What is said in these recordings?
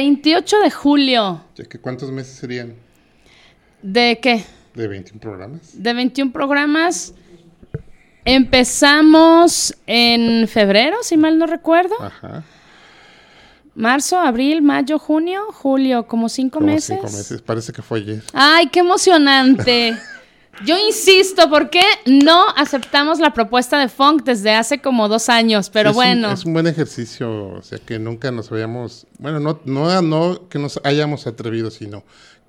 28 de julio. ¿Cuántos meses serían? ¿De qué? De 21 programas. De 21 programas. Empezamos en febrero, si mal no recuerdo. Ajá. Marzo, abril, mayo, junio, julio, como cinco como meses. Cinco meses, parece que fue ayer. Ay, qué emocionante. Yo insisto, ¿por qué no aceptamos la propuesta de Funk desde hace como dos años? Pero bueno. es un buen ejercicio, o sea, que nunca nos habíamos, bueno, no, no, no que nos hayamos atrevido, sino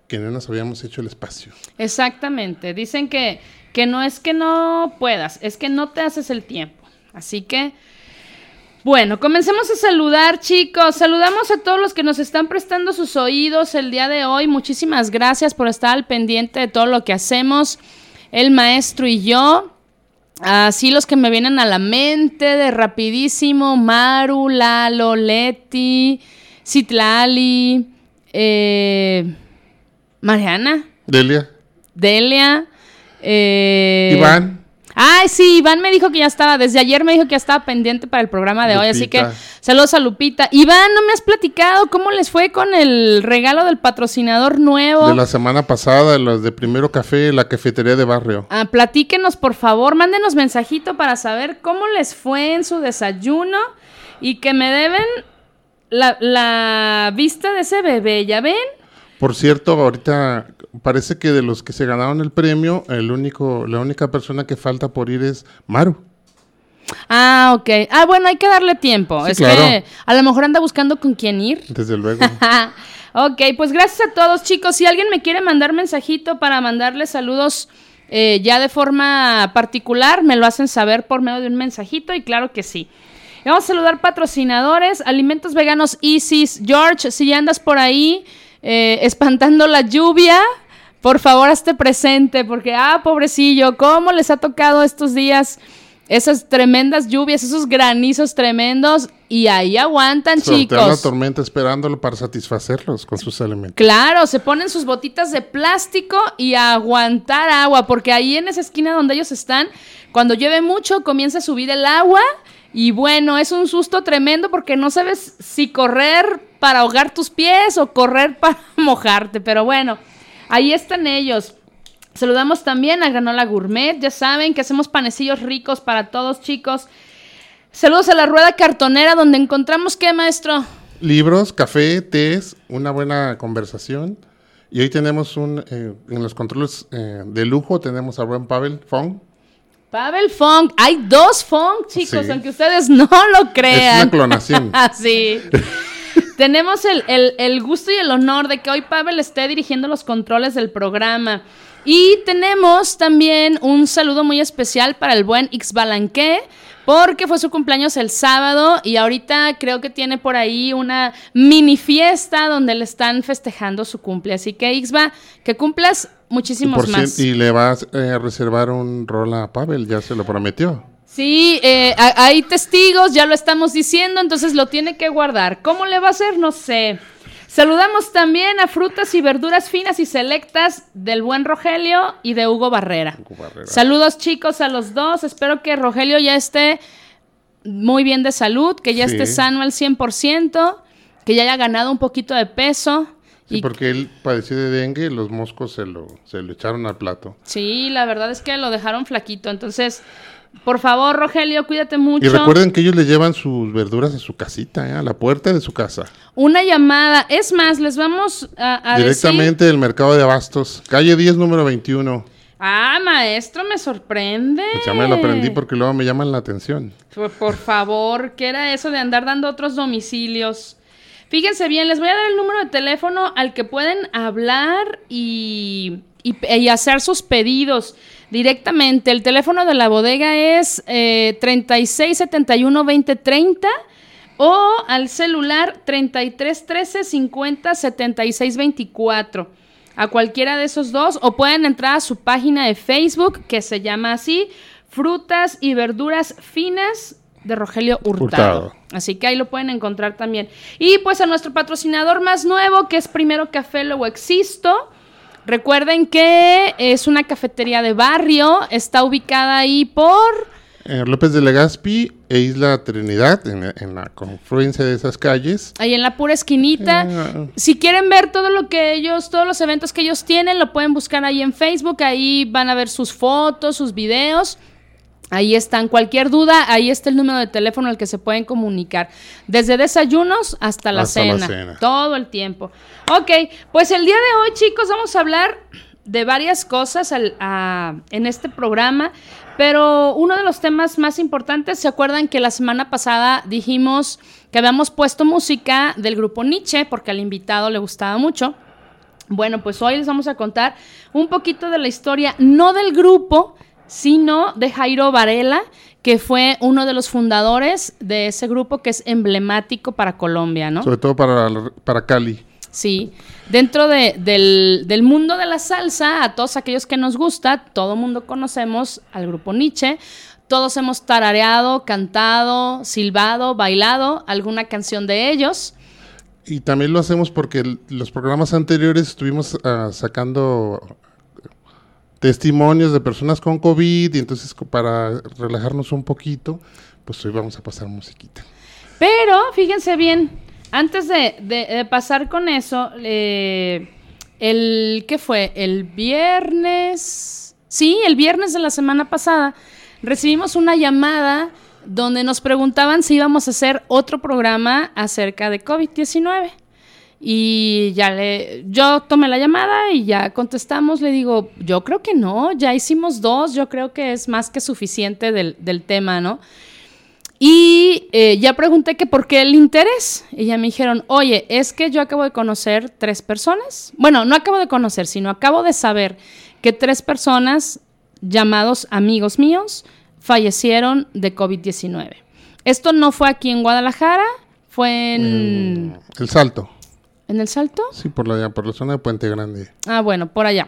que no nos habíamos hecho el espacio. Exactamente. Dicen que, que no es que no puedas, es que no te haces el tiempo. Así que bueno, comencemos a saludar, chicos. Saludamos a todos los que nos están prestando sus oídos el día de hoy. Muchísimas gracias por estar al pendiente de todo lo que hacemos, el maestro y yo. Así los que me vienen a la mente de rapidísimo, Maru, Lalo, Leti, Citlali, eh, Mariana. Delia. Delia. Eh, Iván. Ay, sí, Iván me dijo que ya estaba, desde ayer me dijo que ya estaba pendiente para el programa de hoy, así que saludos a Lupita. Iván, ¿no me has platicado cómo les fue con el regalo del patrocinador nuevo? De la semana pasada, los de Primero Café, la cafetería de barrio. Ah, platíquenos, por favor, mándenos mensajito para saber cómo les fue en su desayuno y que me deben la, la vista de ese bebé, ¿ya ven? Por cierto, ahorita parece que de los que se ganaron el premio, el único, la única persona que falta por ir es Maru. Ah, ok. Ah, bueno, hay que darle tiempo. es que a lo mejor anda buscando con quién ir. Desde luego. ok, pues gracias a todos, chicos. Si alguien me quiere mandar mensajito para mandarle saludos eh, ya de forma particular, me lo hacen saber por medio de un mensajito y claro que sí. Vamos a saludar patrocinadores, Alimentos Veganos Isis. George, si ya andas por ahí, eh, espantando la lluvia, por favor hazte presente, porque, ah, pobrecillo, ¿cómo les ha tocado estos días? Esas tremendas lluvias, esos granizos tremendos, y ahí aguantan, chicos. la tormenta esperándolo para satisfacerlos con sus elementos. Claro, se ponen sus botitas de plástico y a aguantar agua, porque ahí en esa esquina donde ellos están, cuando llueve mucho, comienza a subir el agua y bueno, es un susto tremendo porque no sabes si correr para ahogar tus pies o correr para mojarte. Pero bueno, ahí están ellos. Saludamos también a Granola Gourmet. Ya saben que hacemos panecillos ricos para todos, chicos. Saludos a la rueda cartonera donde encontramos qué, maestro. Libros, café, tés, una buena conversación. Y hoy tenemos un, eh, en los controles eh, de lujo, tenemos a Ron Pavel Fong, Pavel Funk. Hay dos Funk, chicos, aunque ustedes no lo crean. Es una clonación. sí. Tenemos el, gusto y el honor de que hoy Pavel esté dirigiendo los controles del programa. Y tenemos también un saludo muy especial para el buen X Balanque, porque fue su cumpleaños el sábado y ahorita creo que tiene por ahí una mini fiesta donde le están festejando su cumple. Así que Ixba, que cumplas muchísimos más. Y le vas a reservar un rol a Pavel, ya se lo prometió. Sí, eh, hay testigos, ya lo estamos diciendo, entonces lo tiene que guardar. ¿Cómo le va a hacer? No sé. Saludamos también a frutas y verduras finas y selectas del buen Rogelio y de Hugo Barrera. Saludos chicos a los dos. Espero que Rogelio ya esté muy bien de salud, que ya esté sano al 100%, que ya haya ganado un poquito de peso. Sí, porque él padeció de dengue, los moscos se lo, se lo echaron al plato. Sí, la verdad es que lo dejaron flaquito. Entonces, por favor, Rogelio, cuídate mucho. Y recuerden que ellos le llevan sus verduras a su casita, ¿eh? a la puerta de su casa. Una llamada. Es más, les vamos a, Directamente del mercado de abastos, calle 10, número 21. Ah, maestro, me sorprende. Pues ya me lo aprendí porque luego me llaman la atención. Por, por favor, ¿qué era eso de andar dando otros domicilios? Fíjense bien, les voy a dar el número de teléfono al que pueden hablar y, y hacer sus pedidos directamente. El teléfono de la bodega es eh, 3671-2030 o al celular 33 13 50 76 24. A cualquiera de esos dos, o pueden entrar a su página de Facebook que se llama así: Frutas y Verduras Finas de Rogelio Hurtado. Hurtado. Así que ahí lo pueden encontrar también. Y pues a nuestro patrocinador más nuevo, que es Primero Café, luego Existo. Recuerden que es una cafetería de barrio, está ubicada ahí por... Eh, López de Legazpi e Isla Trinidad, en, en la confluencia de esas calles. Ahí en la pura esquinita. Eh, Si quieren ver todo lo que ellos, todos los eventos que ellos tienen, lo pueden buscar ahí en Facebook. Ahí van a ver sus fotos, sus videos. Ahí están. Cualquier duda, ahí está el número de teléfono al que se pueden comunicar. Desde desayunos hasta la, Hasta la cena, cena. Todo el tiempo. Ok, pues el día de hoy, chicos, vamos a hablar de varias cosas al- a- en este programa. Pero uno de los temas más importantes, ¿se acuerdan que la semana pasada dijimos que habíamos puesto música del grupo Nietzsche porque al invitado le gustaba mucho? Bueno, pues hoy les vamos a contar un poquito de la historia, no del grupo, sino de Jairo Varela, que fue uno de los fundadores de ese grupo que es emblemático para Colombia, ¿no? Sobre todo para, para Cali. Sí, dentro de- del, del mundo de la salsa, a todos aquellos que nos gusta, todo mundo conocemos al grupo Nietzsche. Todos hemos tarareado, cantado, silbado, bailado alguna canción de ellos. Y también lo hacemos porque los programas anteriores estuvimos ah, sacando testimonios de personas con COVID y entonces para relajarnos un poquito, pues hoy vamos a pasar musiquita. Pero fíjense bien, antes de pasar con eso, eh, el ¿qué fue? El viernes, sí, el viernes de la semana pasada recibimos una llamada donde nos preguntaban si íbamos a hacer otro programa acerca de COVID-19. Y ya le, yo tomé la llamada y ya contestamos, le digo, yo creo que no, ya hicimos dos, yo creo que es más que suficiente del, del tema, ¿no? Y eh, ya pregunté que por qué el interés. Y ya me dijeron, oye, es que yo acabo de conocer tres personas. Bueno, no acabo de conocer, sino acabo de saber que tres personas llamados amigos míos fallecieron de COVID-19. Esto no fue aquí en Guadalajara, fue en, El salto, en El Salto. sí, por la, por la zona de Puente Grande. Ah, bueno, por allá.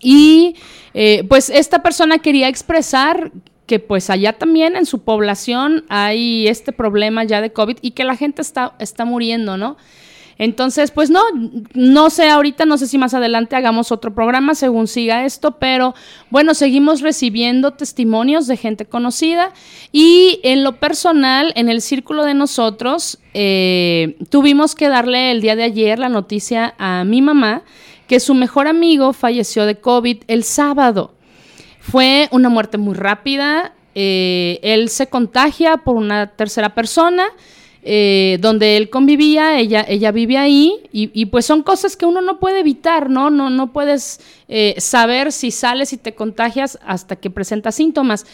Y eh, pues esta persona quería expresar que pues allá también en su población hay este problema ya de COVID y que la gente está, está muriendo, ¿no? Entonces, pues no, no sé ahorita, no sé si más adelante hagamos otro programa según siga esto, pero bueno, seguimos recibiendo testimonios de gente conocida y en lo personal, en el círculo de nosotros, eh, tuvimos que darle el día de ayer la noticia a mi mamá que su mejor amigo falleció de COVID el sábado. Fue una muerte muy rápida. eh, él se contagia por una tercera persona. Eh, donde él convivía, ella, ella vive ahí, y, y pues son cosas que uno no puede evitar, ¿no? No, no puedes eh, saber si sales y te contagias hasta que presenta síntomas.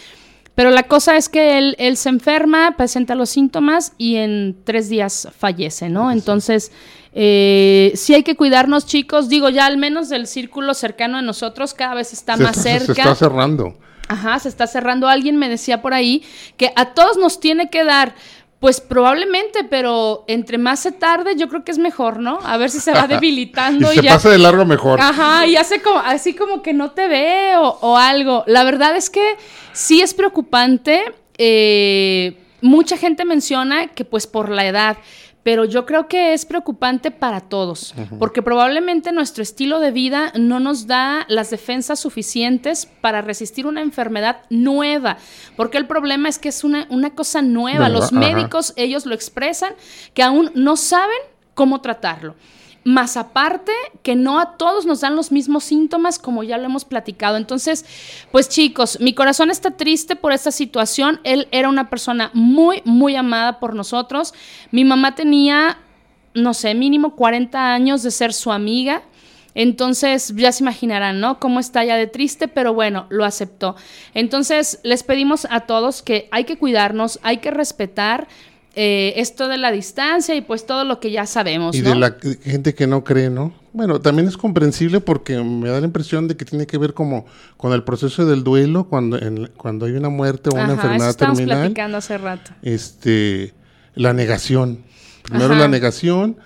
Pero la cosa es que él, él se enferma, presenta los síntomas y en tres días fallece, ¿no? Entonces, eh, sí hay que cuidarnos, chicos. Digo, ya al menos del círculo cercano de nosotros cada vez está Se más está- cerca. Se está cerrando. Ajá, se está cerrando. Alguien me decía por ahí que a todos nos tiene que dar. Pues probablemente, pero entre más se tarde, yo creo que es mejor, ¿no? A ver si se va debilitando y y, se ya. pasa de largo mejor. Ajá, y hace como, así como que no te ve o, o algo. La verdad es que sí es preocupante. eh, mucha gente menciona que pues por la edad, pero yo creo que es preocupante para todos, porque probablemente nuestro estilo de vida no nos da las defensas suficientes para resistir una enfermedad nueva, porque el problema es que es una, una cosa nueva. Los ajá. médicos, ellos lo expresan, que aún no saben cómo tratarlo. Más aparte, que no a todos nos dan los mismos síntomas, como ya lo hemos platicado. Entonces, pues chicos, mi corazón está triste por esta situación. Él era una persona muy, muy amada por nosotros. Mi mamá tenía, no sé, mínimo 40 años de ser su amiga. Entonces, ya se imaginarán, ¿no? Cómo está ya de triste, pero bueno, lo aceptó. Entonces, les pedimos a todos que hay que cuidarnos, hay que respetar eh, esto de la distancia y pues todo lo que ya sabemos, Y ¿no? de la gente que no cree, ¿no? Bueno, también es comprensible porque me da la impresión de que tiene que ver como con el proceso del duelo cuando, en- cuando hay una muerte o una Ajá, eso enfermedad estábamos terminal. platicando hace rato. Este, la negación. Primero Ajá. la negación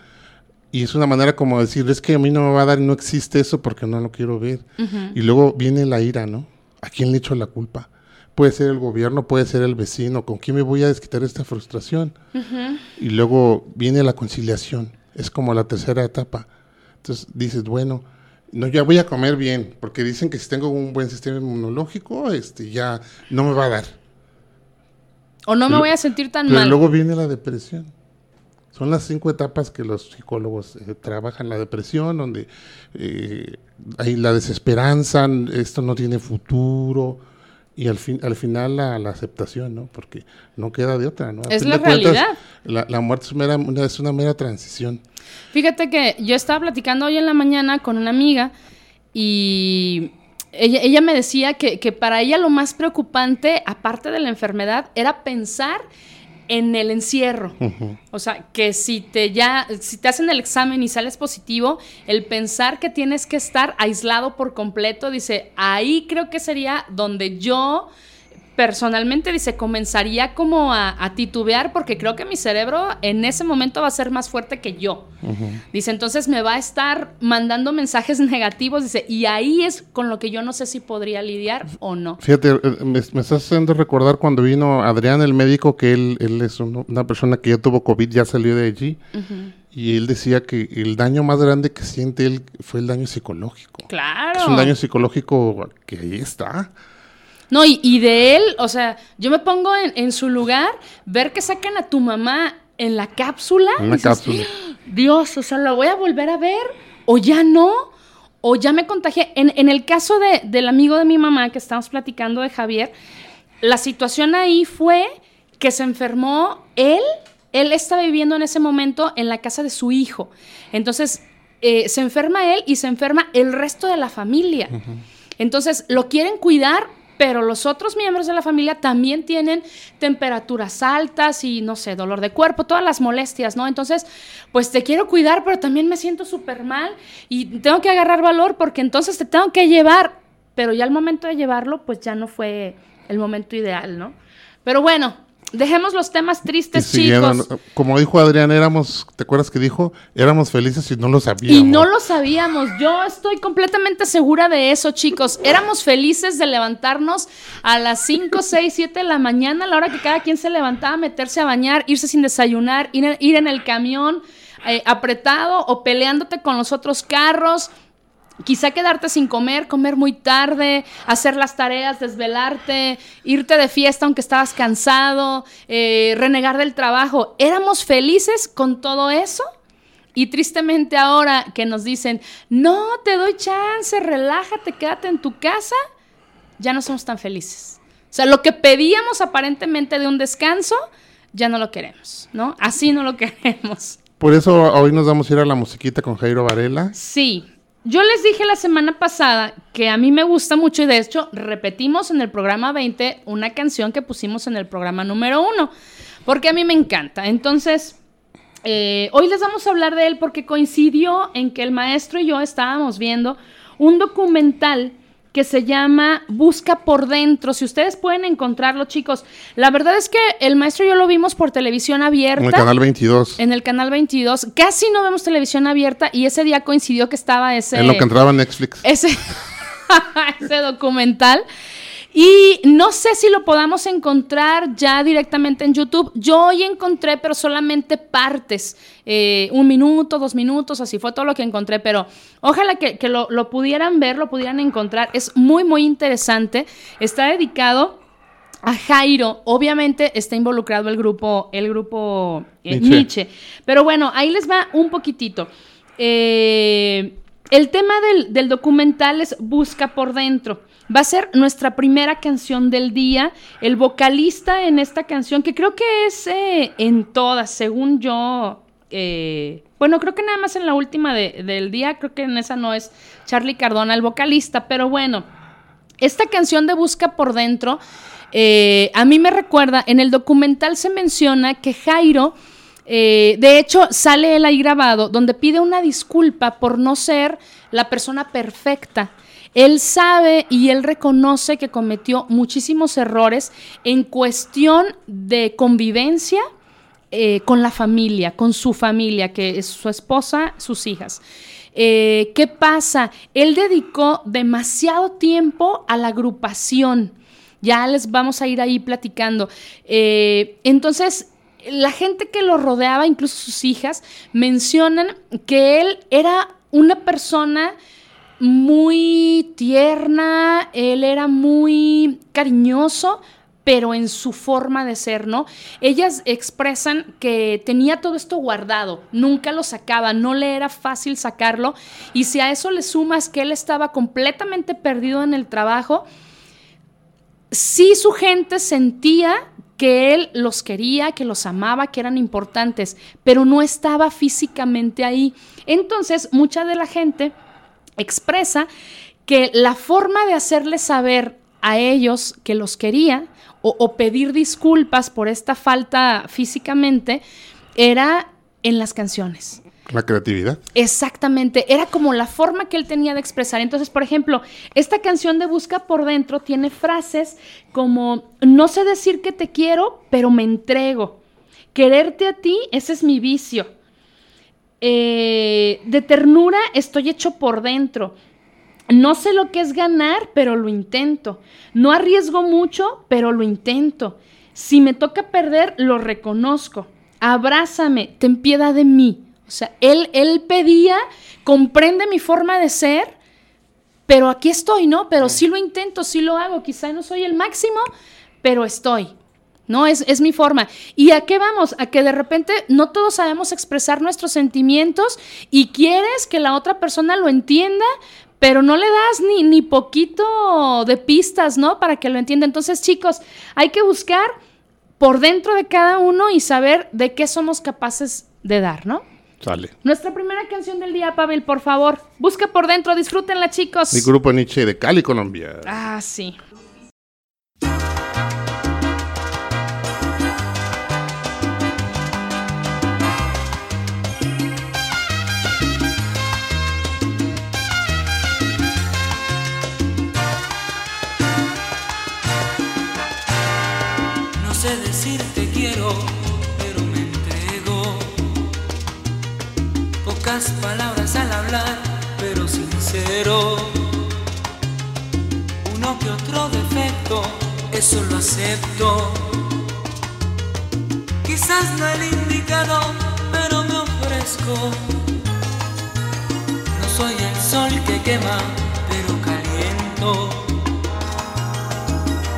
y es una manera como decir, es que a mí no me va a dar y no existe eso porque no lo quiero ver. Y luego viene la ira, ¿no? ¿A quién le echo la culpa? Puede ser el gobierno, puede ser el vecino, ¿con quién me voy a desquitar esta frustración? Y luego viene la conciliación, es como la tercera etapa. Entonces dices, bueno, no, ya voy a comer bien, porque dicen que si tengo un buen sistema inmunológico, este, ya no me va a dar. O no me Pero- voy a sentir tan Pero mal. luego viene la depresión. Son las cinco etapas que los psicólogos eh, trabajan la depresión, donde eh, hay la desesperanza, esto no tiene futuro, y al, fin, al final la, la aceptación, ¿no? Porque no queda de otra, ¿no? A Es la cuentas, realidad. La, la muerte es, mera- una, es una mera transición. Fíjate que yo estaba platicando hoy en la mañana con una amiga y ella, ella me decía que, que para ella lo más preocupante, aparte de la enfermedad, era pensar en el encierro. O sea, que si te ya, si te hacen el examen y sales positivo, el pensar que tienes que estar aislado por completo, dice, ahí creo que sería donde yo personalmente dice, comenzaría como a, a titubear porque creo que mi cerebro en ese momento va a ser más fuerte que yo. Dice, entonces me va a estar mandando mensajes negativos, dice, y ahí es con lo que yo no sé si podría lidiar o no. Fíjate, eh, me, me estás haciendo recordar cuando vino Adrián, el médico, que él, él es uno- una persona que ya tuvo COVID, ya salió de allí, y él decía que el daño más grande que siente él fue el daño psicológico. Claro. Es un daño psicológico que ahí está. No, y, y de él, o sea, yo me pongo en, en su lugar, ver que sacan a tu mamá en la cápsula. Una dices, cápsula. Dios, o sea, ¿la voy a volver a ver? ¿O ya no? ¿O ya me contagié? En, en el caso de- del amigo de mi mamá que estamos platicando de Javier, la situación ahí fue que se enfermó él, él estaba viviendo en ese momento en la casa de su hijo. Entonces, eh, se enferma él y se enferma el resto de la familia. Entonces, lo quieren cuidar, pero los otros miembros de la familia también tienen temperaturas altas y, no sé, dolor de cuerpo, todas las molestias, ¿no? Entonces, pues te quiero cuidar, pero también me siento súper mal y tengo que agarrar valor porque entonces te tengo que llevar, pero ya al momento de llevarlo, pues ya no fue el momento ideal, ¿no? Pero bueno, dejemos los temas tristes, chicos. como dijo Adrián, éramos, ¿te acuerdas que dijo? Éramos felices y no lo sabíamos. Y no lo sabíamos. Yo estoy completamente segura de eso, chicos. Éramos felices de levantarnos a las 5, 6, 7 de la mañana, a la hora que cada quien se levantaba, meterse a bañar, irse sin desayunar, ir, en- ir en el camión eh, apretado o peleándote con los otros carros. Quizá quedarte sin comer, comer muy tarde, hacer las tareas, desvelarte, irte de fiesta aunque estabas cansado, eh, renegar del trabajo. Éramos felices con todo eso y tristemente ahora que nos dicen, no, te doy chance, relájate, quédate en tu casa, ya no somos tan felices. O sea, lo que pedíamos aparentemente de un descanso, ya no lo queremos, ¿no? Así no lo queremos. Por eso hoy nos vamos a ir a la musiquita con Jairo Varela. Sí. Yo les dije la semana pasada que a mí me gusta mucho y de hecho repetimos en el programa 20 una canción que pusimos en el programa número 1, porque a mí me encanta. Entonces, eh, hoy les vamos a hablar de él porque coincidió en que el maestro y yo estábamos viendo un documental que se llama Busca por dentro. Si ustedes pueden encontrarlo, chicos. La verdad es que el maestro y yo lo vimos por televisión abierta. En el canal 22. En el canal 22. Casi no vemos televisión abierta y ese día coincidió que estaba ese, En lo que entraba en Netflix. ese, ese documental. Y no sé si lo podamos encontrar ya directamente en YouTube. Yo hoy encontré, pero solamente partes. Eh, un minuto, dos minutos, así fue todo lo que encontré. Pero ojalá que, que lo, lo pudieran ver, lo pudieran encontrar. Es muy, muy interesante. Está dedicado a Jairo, obviamente está involucrado el grupo, el grupo eh, Nietzsche. Nietzsche. Pero bueno, ahí les va un poquitito. Eh, el tema del, del documental es Busca por dentro. Va a ser nuestra primera canción del día. El vocalista en esta canción, que creo que es eh, en todas, según yo. eh, bueno, creo que nada más en la última de- del día, creo que en esa no es Charlie Cardona el vocalista, pero bueno. Esta canción de Busca por Dentro, eh, a mí me recuerda, en el documental se menciona que Jairo, eh, de hecho, sale él ahí grabado, donde pide una disculpa por no ser la persona perfecta. Él sabe y él reconoce que cometió muchísimos errores en cuestión de convivencia eh, con la familia, con su familia, que es su esposa, sus hijas. Eh, ¿Qué pasa? Él dedicó demasiado tiempo a la agrupación. Ya les vamos a ir ahí platicando. Eh, entonces, la gente que lo rodeaba, incluso sus hijas, mencionan que él era una persona muy tierna, él era muy cariñoso, pero en su forma de ser, ¿no? Ellas expresan que tenía todo esto guardado, nunca lo sacaba, no le era fácil sacarlo, y si a eso le sumas que él estaba completamente perdido en el trabajo, sí su gente sentía que él los quería, que los amaba, que eran importantes, pero no estaba físicamente ahí. Entonces, mucha de la gente expresa que la forma de hacerle saber a ellos que los quería o, pedir disculpas por esta falta físicamente era en las canciones. La creatividad. Exactamente, era como la forma que él tenía de expresar. Entonces, por ejemplo, esta canción de Busca por dentro tiene frases como, no sé decir que te quiero, pero me entrego. Quererte a ti, ese es mi vicio. Eh, de ternura estoy hecho por dentro. No sé lo que es ganar, pero lo intento. No arriesgo mucho, pero lo intento. Si me toca perder, lo reconozco. Abrázame, ten piedad de mí. O sea, él, él pedía, comprende mi forma de ser, pero aquí estoy, ¿no? Pero sí lo intento, sí lo hago. Quizá no soy el máximo, pero estoy. ¿No? Es, es, mi forma. ¿Y a qué vamos? A que de repente no todos sabemos expresar nuestros sentimientos y quieres que la otra persona lo entienda, pero no le das ni, ni poquito de pistas, ¿no? Para que lo entienda. Entonces, chicos, hay que buscar por dentro de cada uno y saber de qué somos capaces de dar, ¿no? Sale. Nuestra primera canción del día, Pavel, por favor. Busca por dentro, disfrútenla, chicos. Mi grupo Nietzsche de Cali, Colombia. Ah, sí. Palabras al hablar, pero sincero. Uno que otro defecto, eso lo acepto. Quizás no el indicado, pero me ofrezco. No soy el sol que quema, pero caliento.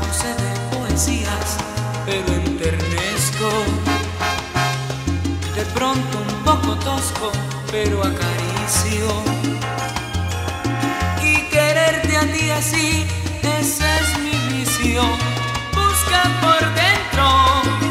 No sé de poesías, pero enternezco. De pronto un poco tosco pero acaricio. Y quererte a ti así, ese es mi vicio. Busca por dentro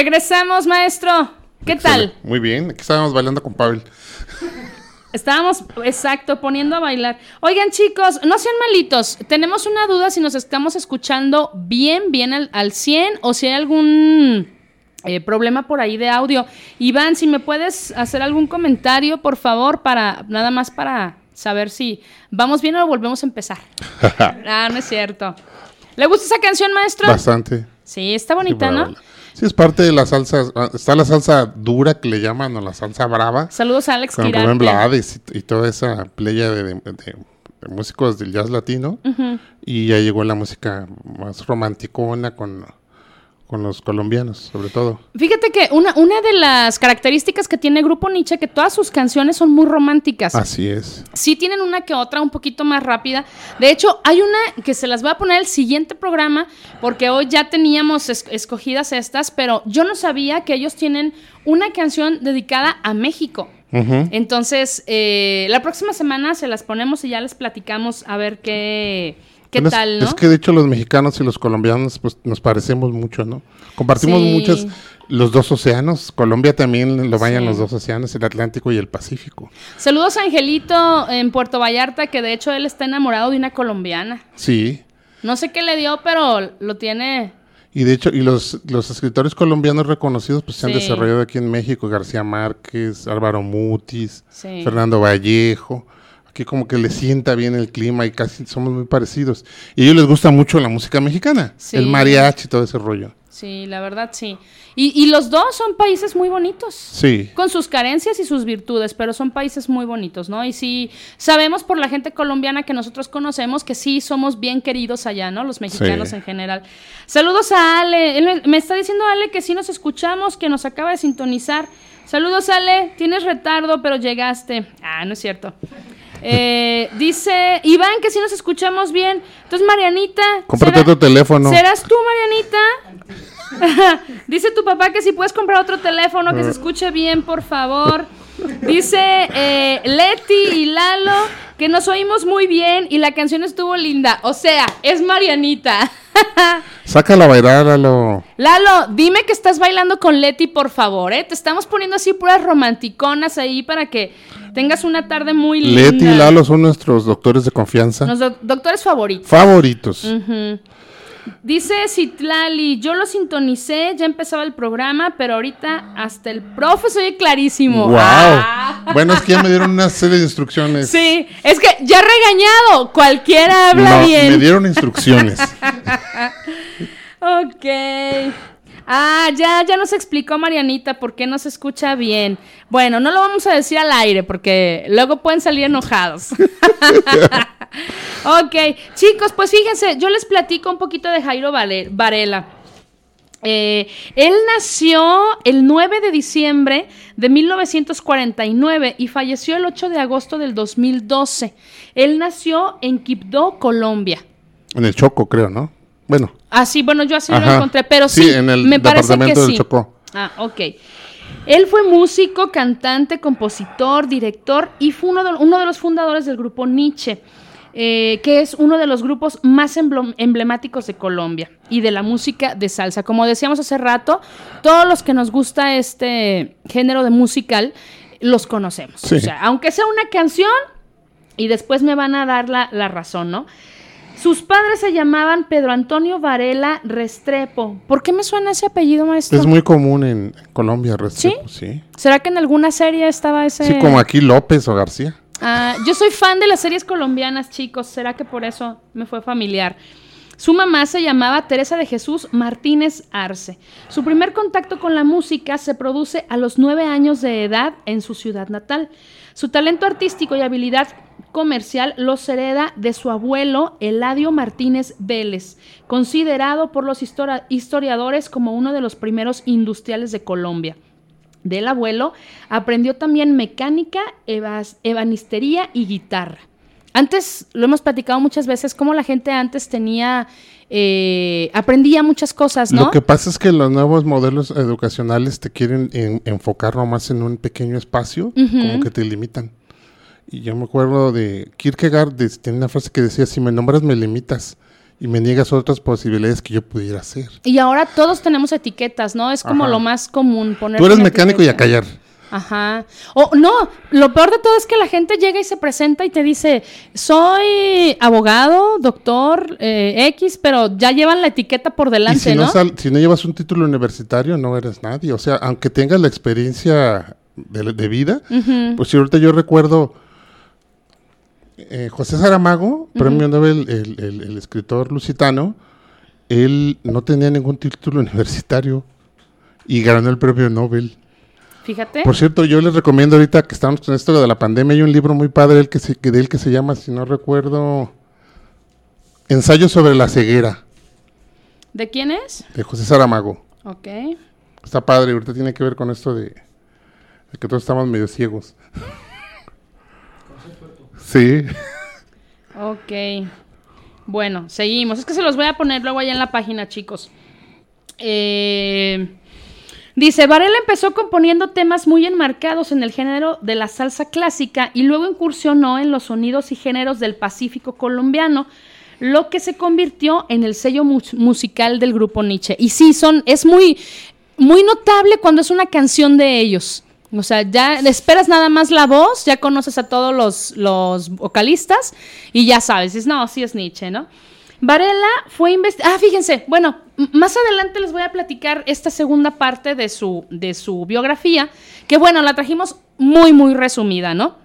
Regresamos, maestro. ¿Qué tal? Muy bien, aquí estábamos bailando con Pavel. Estábamos, exacto, poniendo a bailar. Oigan, chicos, no sean malitos. Tenemos una duda si nos estamos escuchando bien, bien al, al 100 o si hay algún eh, problema por ahí de audio. Iván, si me puedes hacer algún comentario, por favor, para nada más para saber si vamos bien o volvemos a empezar. ah, no es cierto. ¿Le gusta esa canción, maestro? Bastante. Sí, está bonita, ¿no? Sí, es parte de la salsa. ah, Está la salsa dura que le llaman o la salsa brava. Saludos a Alex Con. Rubén Blades y, y toda esa playa de, de- de- de músicos del jazz latino. Y ya llegó la música más romanticona con, con los colombianos, sobre todo. Fíjate que una, una de las características que tiene Grupo Nietzsche que todas sus canciones son muy románticas. Así es. Sí tienen una que otra un poquito más rápida. De hecho, hay una que se las voy a poner el siguiente programa, porque hoy ya teníamos es- escogidas estas, pero yo no sabía que ellos tienen una canción dedicada a México. Entonces, eh, la próxima semana se las ponemos y ya les platicamos a ver qué, qué Bueno, es- tal, ¿no? Es que de hecho los mexicanos y los colombianos pues nos parecemos mucho, ¿no? Compartimos Sí. muchos los dos océanos. Colombia también lo bañan Sí. los dos océanos, el Atlántico y el Pacífico. Saludos a Angelito en Puerto Vallarta, que de hecho él está enamorado de una colombiana. Sí. No sé qué le dio, pero lo tiene. Y de hecho, y los, los escritores colombianos reconocidos pues se han Sí. desarrollado aquí en México, García Márquez, Álvaro Mutis, Sí. Fernando Vallejo. Aquí como que le sienta bien el clima y casi somos muy parecidos. Y a ellos les gusta mucho la música mexicana, Sí. el mariachi y todo ese rollo. Sí, la verdad sí. Y, y los dos son países muy bonitos. Sí. Con sus carencias y sus virtudes, pero son países muy bonitos, ¿no? Y sí, sabemos por la gente colombiana que nosotros conocemos que sí somos bien queridos allá, ¿no? Los mexicanos Sí. en general. Saludos a Ale. Él me- me está diciendo Ale que sí nos escuchamos, que nos acaba de sintonizar. Saludos, Ale. Tienes retardo, pero llegaste. Ah, no es cierto. Eh, dice Iván que sí nos escuchamos bien. Entonces, Marianita. Cómprate ¿será- otro teléfono. ¿Serás tú, Marianita? Dice tu papá que si puedes comprar otro teléfono que se escuche bien, por favor. Dice eh, Leti y Lalo que nos oímos muy bien y la canción estuvo linda. O sea, es Marianita. Sácala a bailar a lo... Lalo, dime que estás bailando con Leti, por favor, ¿eh? Te estamos poniendo así puras romanticonas ahí para que tengas una tarde muy linda. Leti y Lalo son nuestros doctores de confianza. Los doc- doctores favoritos. Favoritos. Dice Citlali, yo lo sintonicé, ya empezaba el programa, pero ahorita hasta el profe se oye clarísimo. ¡Wow! Ah. Bueno, es que ya me dieron una serie de instrucciones. Sí, es que ya regañado, cualquiera habla No, bien. me dieron instrucciones. Ok. Ah, ya, ya nos explicó Marianita por qué no se escucha bien. Bueno, no lo vamos a decir al aire porque luego pueden salir enojados. ok, chicos, pues fíjense, yo les platico un poquito de Jairo Varela. Eh, él nació el 9 de diciembre de 1949 y falleció el 8 de agosto del 2012. Él nació en Quibdó, Colombia. en el Choco, creo, ¿no? Bueno, Ah, sí, bueno, yo así lo encontré, pero Sí, sí, en el me parece que departamento del sí. Chocó. Ah, ok. Él fue músico, cantante, compositor, director y fue uno de, uno de los fundadores del grupo Nietzsche, eh, que es uno de los grupos más emblem- emblemáticos de Colombia y de la música de salsa. Como decíamos hace rato, todos los que nos gusta este género de musical los conocemos. Sí. O sea, aunque sea una canción, y después me van a dar la, la razón, ¿no? Sus padres se llamaban Pedro Antonio Varela Restrepo. ¿Por qué me suena ese apellido, maestro? es muy común en Colombia, Restrepo, sí. ¿Será que en alguna serie estaba ese...? Sí, como aquí López o García. Ah, yo soy fan de las series colombianas, chicos. ¿Será que por eso me fue familiar? Su mamá se llamaba Teresa de Jesús Martínez Arce. Su primer contacto con la música se produce a los nueve años de edad en su ciudad natal. Su talento artístico y habilidad comercial los hereda de su abuelo Eladio Martínez Vélez, considerado por los historiadores como uno de los primeros industriales de Colombia del abuelo, aprendió también mecánica, ebanistería y guitarra. Antes, lo hemos platicado muchas veces, cómo la gente antes tenía, eh, aprendía muchas cosas, ¿no? Lo que pasa es que los nuevos modelos educacionales te quieren en- enfocar nomás en un pequeño espacio, como que te limitan. Y yo me acuerdo de Kierkegaard, de- tenía una frase que decía, si me nombras me limitas. y me niegas otras posibilidades que yo pudiera hacer. Y ahora todos tenemos etiquetas, ¿no? Es como Ajá. lo más común poner. Tú eres mecánico y a callar. Ajá. O no, lo peor de todo es que la gente llega y se presenta y te dice, soy abogado, doctor, eh, X, pero ya llevan la etiqueta por Y delante, si no, ¿no? sal- si no llevas un título universitario, no eres nadie. O sea, aunque tengas la experiencia de, de vida, pues si ahorita yo recuerdo eh, José Saramago, premio Nobel, el, el- el escritor lusitano, él no tenía ningún título universitario y ganó el premio Nobel. Fíjate. Por cierto, yo les recomiendo ahorita que estamos con esto de la pandemia, hay un libro muy padre el que se, de él que se llama, si no recuerdo, Ensayo sobre la ceguera, ¿De quién es? de José Saramago. Ok. Está padre, ahorita tiene que ver con esto de, de que todos estamos medio ciegos. Sí. Ok. Bueno, seguimos. Es que se los voy a poner luego allá en la página, chicos. Eh, dice, Varela empezó componiendo temas muy enmarcados en el género de la salsa clásica y luego incursionó en los sonidos y géneros del Pacífico colombiano, lo que se convirtió en el sello mus- musical del grupo Nietzsche. Y sí, son, es muy, muy notable cuando es una canción de ellos. O sea, ya esperas nada más la voz, ya conoces a todos los, los vocalistas y ya sabes, dices, no, sí es Nietzsche, ¿no? Varela fue investigado. Ah, fíjense, bueno, más adelante les voy a platicar esta segunda parte de su, de su biografía, que bueno, la trajimos muy, muy resumida, ¿no?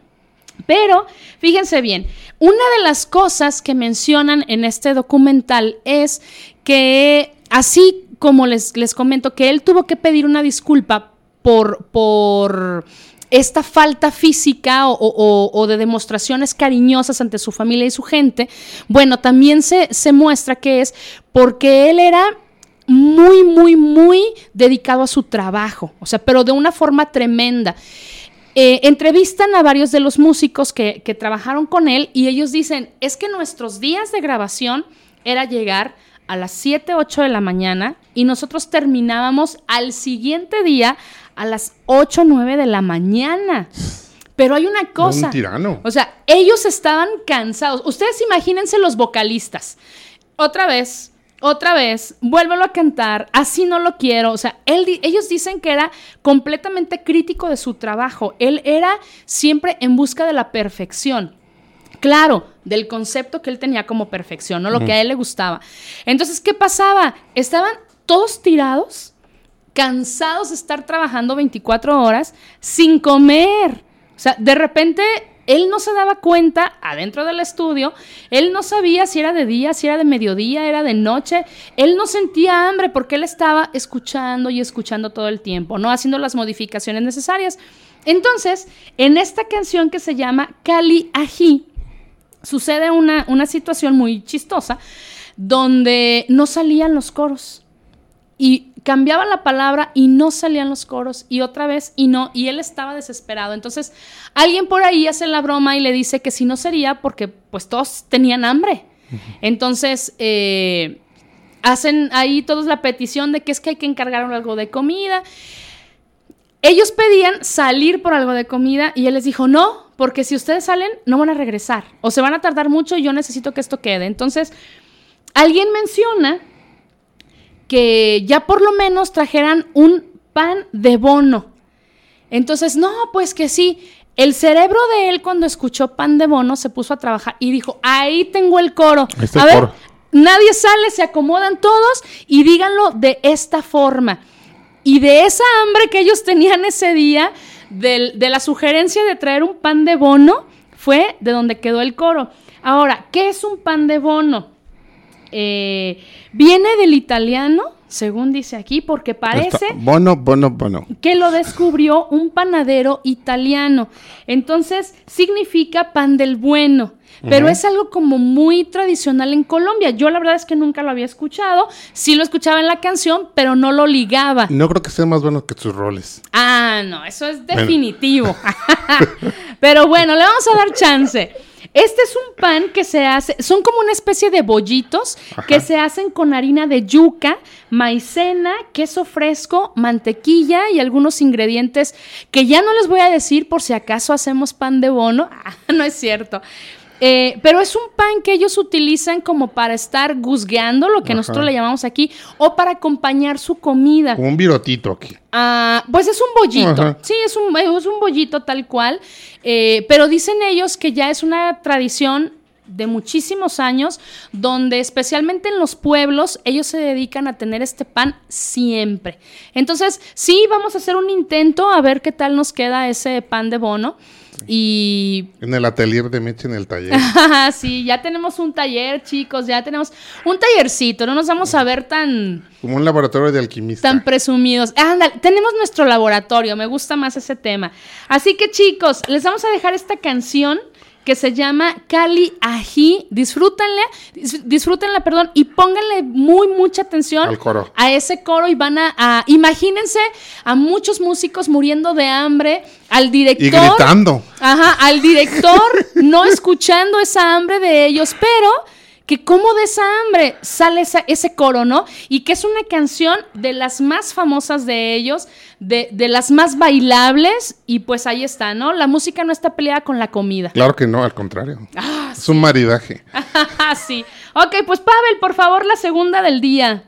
Pero fíjense bien, una de las cosas que mencionan en este documental es que, así como les, les comento, que él tuvo que pedir una disculpa por, por esta falta física o, de demostraciones cariñosas ante su familia y su gente, bueno, también se, se muestra que es porque él era muy, muy, muy dedicado a su trabajo, o sea, pero de una forma tremenda. Eh, entrevistan a varios de los músicos que, que trabajaron con él y ellos dicen, es que nuestros días de grabación era llegar a las 7, 8 de la mañana y nosotros terminábamos al siguiente día a las 8, 9 de la mañana. Pero hay una cosa. Un tirano. O sea, ellos estaban cansados. Ustedes imagínense los vocalistas. Otra vez, otra vez, vuélvelo a cantar, así no lo quiero. O sea, él, ellos dicen que era completamente crítico de su trabajo. Él era siempre en busca de la perfección. Claro, del concepto que él tenía como perfección, ¿no? Lo que a él le gustaba. Entonces, ¿qué pasaba? Estaban todos tirados, cansados de estar trabajando 24 horas sin comer. O sea, de repente él no se daba cuenta adentro del estudio, él no sabía si era de día, si era de mediodía, era de noche, él no sentía hambre porque él estaba escuchando y escuchando todo el tiempo, no haciendo las modificaciones necesarias. Entonces, en esta canción que se llama Cali Ají, sucede una, una situación muy chistosa donde no salían los coros y cambiaba la palabra y no salían los coros y otra vez y no y él estaba desesperado. Entonces alguien por ahí hace la broma y le dice que si no sería porque pues todos tenían hambre. Entonces eh, hacen ahí todos la petición de que es que hay que encargar algo de comida. Ellos pedían salir por algo de comida y él les dijo, no, porque si ustedes salen, no van a regresar o se van a tardar mucho y yo necesito que esto quede. Entonces, alguien menciona que ya por lo menos trajeran un pan de bono. Entonces, no, pues que sí. El cerebro de él cuando escuchó pan de bono se puso a trabajar y dijo, ahí tengo el coro. A el ver, coro. nadie sale, se acomodan todos y díganlo de esta forma. Y de esa hambre que ellos tenían ese día, del- de la sugerencia de traer un pan de bono, fue de donde quedó el coro. Ahora, ¿qué es un pan de bono? Eh, viene del italiano, según dice aquí, porque parece Bono, bono, bono. que lo descubrió un panadero italiano. Entonces significa pan del bueno. Pero es algo como muy tradicional en Colombia. Yo la verdad es que nunca lo había escuchado. Sí lo escuchaba en la canción, pero no lo ligaba. No creo que sea más bueno que sus roles. Ah, no, eso es definitivo. Pero bueno, le vamos a dar chance. Este es un pan que se hace, son como una especie de bollitos Ajá. que se hacen con harina de yuca, maicena, queso fresco, mantequilla y algunos ingredientes que ya no les voy a decir por si acaso hacemos pan de bono. Ah, no es cierto. Eh, pero es un pan que ellos utilizan como para estar guzgueando, lo que Ajá. nosotros le llamamos aquí, o para acompañar su comida. Como un virotito aquí. Ah, pues es un bollito. Ajá. Sí, es un, es un bollito tal cual. Eh, pero dicen ellos que ya es una tradición de muchísimos años, donde especialmente en los pueblos ellos se dedican a tener este pan siempre. Entonces, sí, vamos a hacer un intento a ver qué tal nos queda ese pan de bono. Y En el atelier de Meche, en el taller. sí, ya tenemos un taller, chicos, ya tenemos un tallercito, no nos vamos a ver tan Como un laboratorio de alquimista. tan presumidos. Ándale, tenemos nuestro laboratorio, me gusta más ese tema. Así que chicos, les vamos a dejar esta canción que se llama Cali Ají. Disfrútenla, dis- disfrútenla, perdón, y pónganle muy mucha atención Al coro. a ese coro y van a, a- imagínense a muchos músicos muriendo de hambre, al director Y gritando. Ajá, al director no escuchando esa hambre de ellos, pero que como de esa hambre sale esa- ese coro, ¿no? Y que es una canción de las más famosas de ellos, de, de las más bailables, y pues ahí está, ¿no? La música no está peleada con la comida. Claro que no, al contrario. Ah, Es un maridaje. sí. Ok, pues Pavel, por favor, la segunda del día.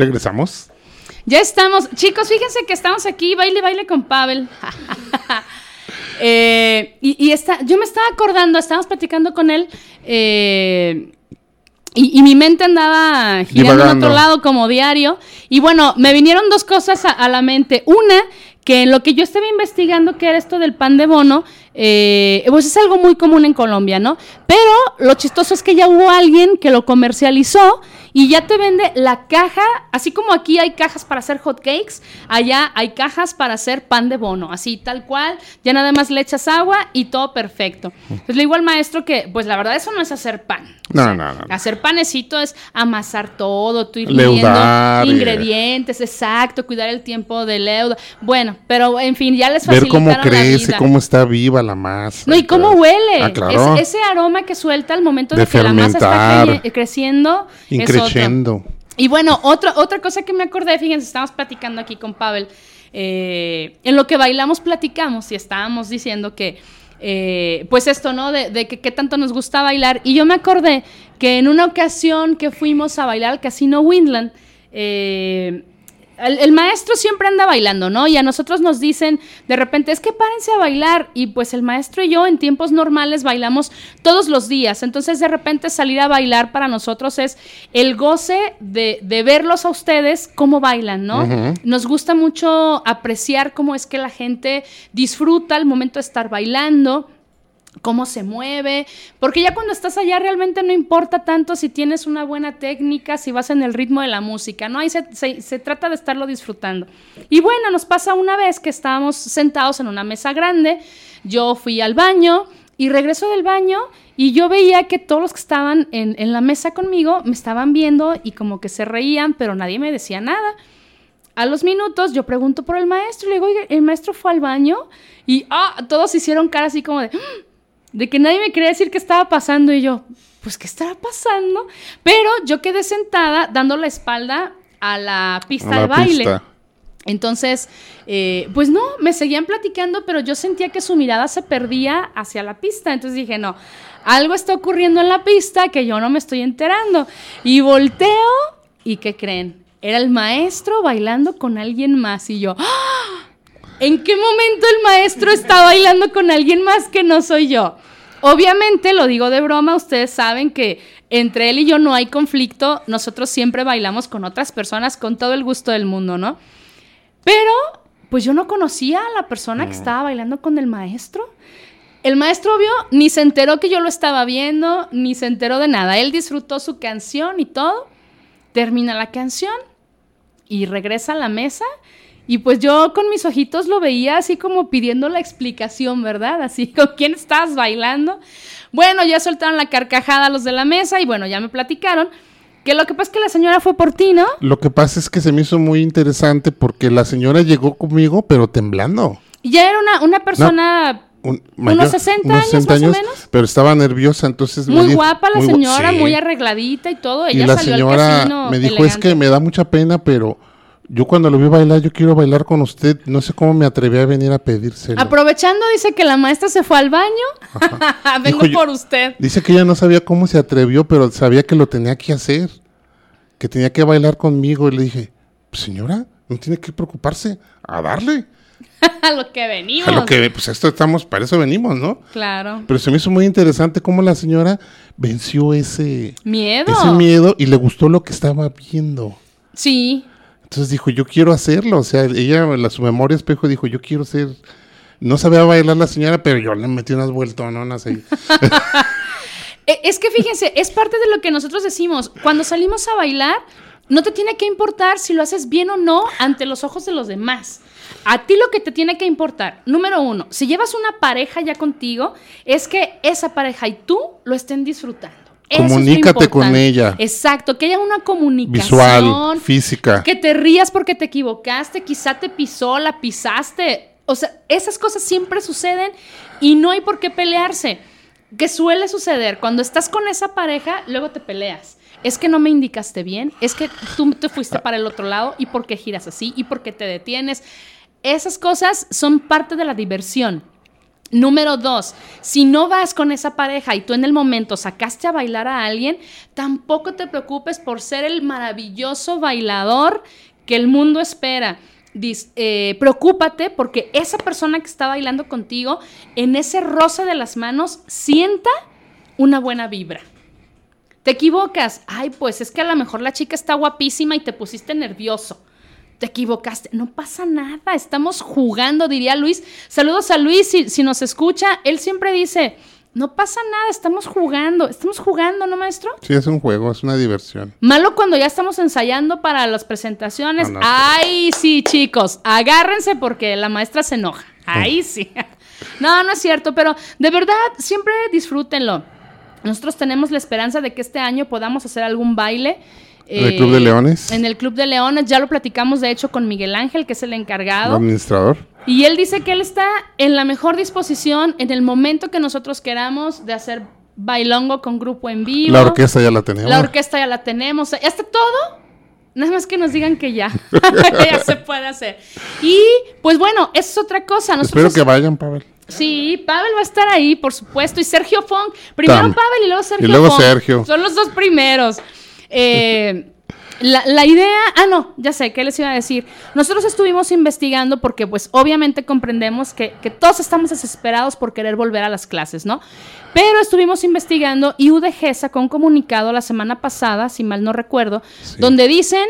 Regresamos. Ya estamos. Chicos, fíjense que estamos aquí, baile, baile con Pavel. Eh, y y está, yo me estaba acordando, estábamos platicando con él. eh, y, y mi mente andaba girando en otro lado como diario. Y bueno, me vinieron dos cosas a, a la mente. Una, que en lo que yo estaba investigando, que era esto del pan de bono, eh, pues es algo muy común en Colombia, ¿no? Pero lo chistoso es que ya hubo alguien que lo comercializó y ya te vende la caja, así como aquí hay cajas para hacer hot cakes, allá hay cajas para hacer pan de bono, así tal cual, ya nada más le echas agua y todo perfecto. Entonces le digo al maestro que, pues la verdad eso no es hacer pan. No, no, no. Hacer panecito es amasar todo, tú ir Leudar, midiendo eh. ingredientes, exacto, cuidar el tiempo de leuda. Bueno, pero en fin, ya les Ver cómo crece, cómo está viva la masa. No, y cómo huele. Ah, claro. Es- ese aroma que suelta al momento de, De que la masa está cre- creciendo. es Y bueno, otra, otra cosa que me acordé, fíjense, estábamos platicando aquí con Pavel, eh, en lo que bailamos platicamos y estábamos diciendo que, eh, pues esto, ¿no? De, de que qué tanto nos gusta bailar. Y yo me acordé que en una ocasión que fuimos a bailar al Casino Windland, eh, el, el maestro siempre anda bailando, ¿no? Y a nosotros nos dicen de repente, es que párense a bailar. Y pues el maestro y yo en tiempos normales bailamos todos los días. Entonces de repente salir a bailar para nosotros es el goce de, de verlos a ustedes cómo bailan, ¿no? Nos gusta mucho apreciar cómo es que la gente disfruta el momento de estar bailando cómo se mueve, porque ya cuando estás allá realmente no importa tanto si tienes una buena técnica, si vas en el ritmo de la música, ¿no? Ahí se, se- trata de estarlo disfrutando. Y bueno, nos pasa una vez que estábamos sentados en una mesa grande, yo fui al baño y regreso del baño y yo veía que todos los que estaban en, en la mesa conmigo me estaban viendo y como que se reían, pero nadie me decía nada. A los minutos yo pregunto por el maestro y le digo, oye, el maestro fue al baño y ah, todos hicieron cara así como de, "Mm", de que nadie me quería decir qué estaba pasando y yo, pues qué estará pasando. Pero yo quedé sentada dando la espalda a la pista A de baile. pista. Entonces, eh, pues no, me seguían platicando, pero yo sentía que su mirada se perdía hacia la pista. Entonces dije, no, algo está ocurriendo en la pista que yo no me estoy enterando. Y volteo y ¿qué creen? Era el maestro bailando con alguien más y yo, ¡ah! ¿En qué momento el maestro está bailando con alguien más que no soy yo? Obviamente, lo digo de broma, ustedes saben que entre él y yo no hay conflicto, nosotros siempre bailamos con otras personas con todo el gusto del mundo, ¿no? Pero, pues yo no conocía a la persona que estaba bailando con el maestro. El maestro obvio ni se enteró que yo lo estaba viendo, ni se enteró de nada. Él disfrutó su canción y todo. Termina la canción y regresa a la mesa. Y pues yo con mis ojitos lo veía así como pidiendo la explicación, ¿verdad? Así, ¿con quién estabas bailando? Bueno, ya soltaron la carcajada los de la mesa y bueno, ya me platicaron que lo que pasa es que la señora fue por ti, ¿no? Lo que pasa es que se me hizo muy interesante porque la señora llegó conmigo, pero temblando. Y ya era una, una persona Un- Unos 60 años, más o menos. Pero estaba nerviosa, entonces... me muy dijo- guapa la muy gu- señora, sí. muy arregladita y todo. Y Ella la salió al señora casino me dijo, es elegante". que me da mucha pena, pero yo cuando lo vi bailar, yo quiero bailar con usted. No sé cómo me atreví a venir a pedírselo. Aprovechando, dice que la maestra se fue al baño. Vengo Dijo por usted. Dice que ella no sabía cómo se atrevió, pero sabía que lo tenía que hacer. Que tenía que bailar conmigo. Y le dije, señora, no tiene que preocuparse. A darle. A lo que venimos. A lo que, pues esto estamos, para eso venimos, ¿no? Claro. Pero se me hizo muy interesante cómo la señora venció ese, Miedo. ese miedo y le gustó lo que estaba viendo. Sí. Entonces dijo, yo quiero hacerlo. O sea, ella, la, su memoria espejo, dijo, yo quiero ser... No sabía bailar la señora, pero yo le metí unas vueltononas ahí. E- Es que fíjense, es parte de lo que nosotros decimos. Cuando salimos a bailar, no te tiene que importar si lo haces bien o no ante los ojos de los demás. A ti lo que te tiene que importar, número uno, si llevas una pareja ya contigo, es que esa pareja y tú lo estén disfrutando. Eso es lo Comunícate con ella. Exacto, que haya una comunicación. Visual, física. Que te rías porque te equivocaste, quizá te pisó, la pisaste. O sea, esas cosas siempre suceden y no hay por qué pelearse. Que suele suceder cuando estás con esa pareja, luego te peleas. Es que no me indicaste bien, es que tú te fuiste para el otro lado y por qué giras así y por qué te detienes. Esas cosas son parte de la diversión. Número dos, si no vas con esa pareja y tú en el momento sacaste a bailar a alguien, tampoco te preocupes por ser el maravilloso bailador que el mundo espera. Dis- eh, preocúpate porque esa persona que está bailando contigo, en ese roce de las manos, sienta una buena vibra. Te equivocas. Ay, pues es que a lo mejor la chica está guapísima y te pusiste nervioso. Te equivocaste. No pasa nada. Estamos jugando, diría Luis. Saludos a Luis si, si nos escucha. Él siempre dice, no pasa nada, estamos jugando. Estamos jugando, ¿no, maestro? Sí, es un juego, es una diversión. Malo cuando ya estamos ensayando para las presentaciones. No, no. Ay, sí, chicos, agárrense porque la maestra se enoja. Ahí sí. No, no es cierto, pero de verdad, siempre disfrútenlo. Nosotros tenemos la esperanza de que este año podamos hacer algún baile. ¿En el eh, Club de Leones? En el Club de Leones, ya lo platicamos de hecho con Miguel Ángel, que es el El encargado. administrador. Y él dice que él está en la mejor disposición en el momento que nosotros queramos de hacer bailongo con grupo en vivo. La orquesta ya la tenemos. La orquesta ya la tenemos. Está todo. Nada más que nos digan que ya. ya se puede hacer. Y pues bueno, esa es otra cosa. Espero que vayan, Pavel. Sí, Pavel va a estar ahí, por supuesto. Y Sergio Fong. Primero Tam. Pavel y luego Sergio Y luego Fong. Sergio. Son los dos primeros. Eh, la, la idea, ah, no, ya sé, ¿qué les iba a decir? Nosotros estuvimos investigando porque pues obviamente comprendemos que, que todos estamos desesperados por querer volver a las clases, ¿no? Pero estuvimos investigando y UDG sacó un comunicado la semana pasada, si mal no recuerdo, Sí. donde dicen